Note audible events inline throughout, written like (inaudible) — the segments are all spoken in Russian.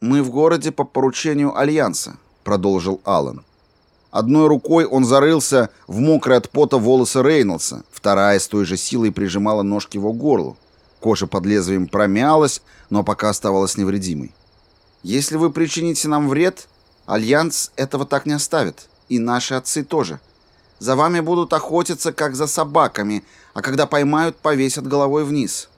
«Мы в городе по поручению Альянса», — продолжил Аллан. Одной рукой он зарылся в мокрые от пота волосы Рейнольдса, вторая с той же силой прижимала нож к его горлу. Кожа под лезвием промялась, но пока оставалась невредимой. «Если вы причините нам вред, Альянс этого так не оставит, и наши отцы тоже. За вами будут охотиться, как за собаками, а когда поймают, повесят головой вниз».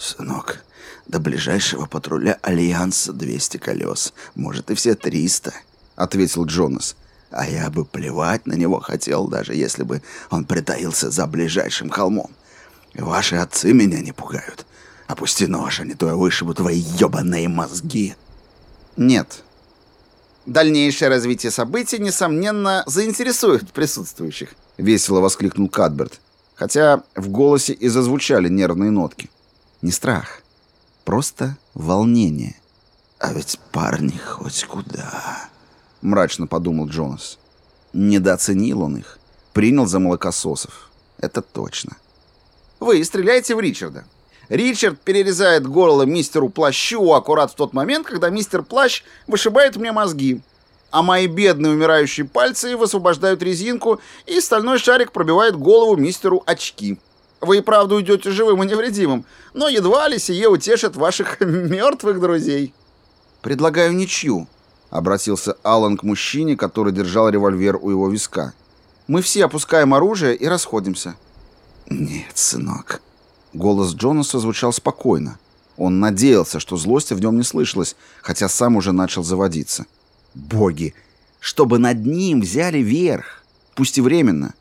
«Сынок, до ближайшего патруля Альянса 200 колес, может и все 300», — ответил Джонас. «А я бы плевать на него хотел, даже если бы он притаился за ближайшим холмом. Ваши отцы меня не пугают. Опусти нож, а не то я вышибу твои ебаные мозги». «Нет». «Дальнейшее развитие событий, несомненно, заинтересует присутствующих», — весело воскликнул Кадберт, хотя в голосе и зазвучали нервные нотки. Не страх, просто волнение. «А ведь парни хоть куда», — мрачно подумал Джонас. Недооценил он их, принял за молокососов. Это точно. «Вы стреляете в Ричарда. Ричард перерезает горло мистеру Плащу аккурат в тот момент, когда мистер Плащ вышибает мне мозги, а мои бедные умирающие пальцы высвобождают резинку, и стальной шарик пробивает голову мистеру Очки». Вы и правда уйдете живым и невредимым, но едва ли сие утешит ваших (laughs) мертвых друзей». «Предлагаю ничью», — обратился Алан к мужчине, который держал револьвер у его виска. «Мы все опускаем оружие и расходимся». «Нет, сынок». Голос Джонаса звучал спокойно. Он надеялся, что злости в нем не слышалось, хотя сам уже начал заводиться. «Боги! Чтобы над ним взяли верх! Пусть и временно!»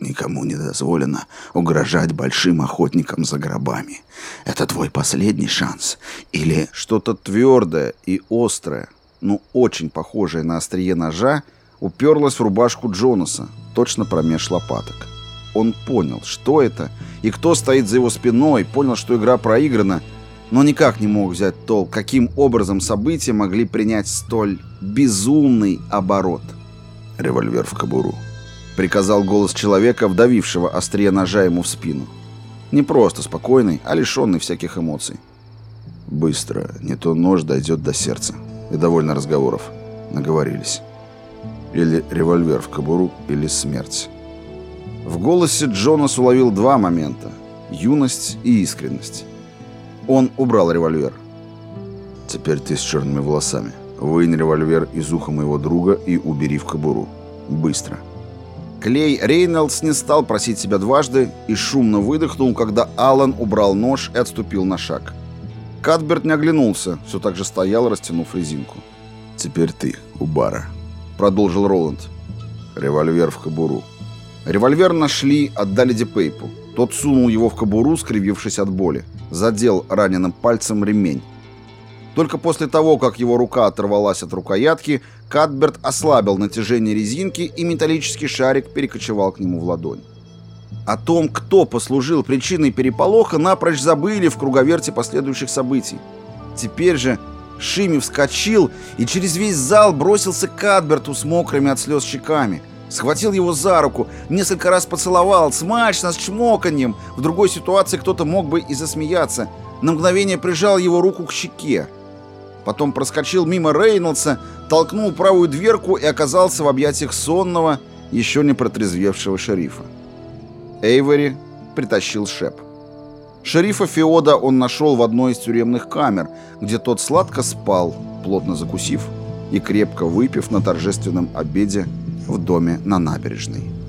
Никому не дозволено угрожать большим охотникам за гробами. Это твой последний шанс. Или... Что-то твердое и острое, ну очень похожее на острие ножа, уперлось в рубашку Джонаса, точно промеж лопаток. Он понял, что это, и кто стоит за его спиной, понял, что игра проиграна, но никак не мог взять толк, каким образом события могли принять столь безумный оборот. Револьвер в кобуру приказал голос человека, вдавившего острие ножа ему в спину. Не просто спокойный, а лишенный всяких эмоций. «Быстро, не то нож дойдет до сердца. И довольно разговоров. Наговорились. Или револьвер в кобуру, или смерть». В голосе Джонас уловил два момента – юность и искренность. Он убрал револьвер. «Теперь ты с черными волосами. Вынь револьвер из уха моего друга и убери в кобуру. Быстро». Клей Рейнольдс не стал просить себя дважды и шумно выдохнул, когда Алан убрал нож и отступил на шаг. Кадберт не оглянулся, все так же стоял, растянув резинку. «Теперь ты, у бара», — продолжил Роланд. «Револьвер в кобуру». Револьвер нашли, отдали Депейпу. Тот сунул его в кобуру, скривившись от боли. Задел раненым пальцем ремень. Только после того, как его рука оторвалась от рукоятки, Кадберт ослабил натяжение резинки, и металлический шарик перекочевал к нему в ладонь. О том, кто послужил причиной переполоха, напрочь забыли в круговерте последующих событий. Теперь же Шими вскочил и через весь зал бросился к Кадберту с мокрыми от слез щеками. Схватил его за руку, несколько раз поцеловал, смачно, с чмоканьем. В другой ситуации кто-то мог бы и засмеяться. На мгновение прижал его руку к щеке. Потом проскочил мимо Рейнольдса, толкнул правую дверку и оказался в объятиях сонного, еще не протрезвевшего шерифа. Эйвори притащил шеп. Шерифа Феода он нашел в одной из тюремных камер, где тот сладко спал, плотно закусив и крепко выпив на торжественном обеде в доме на набережной.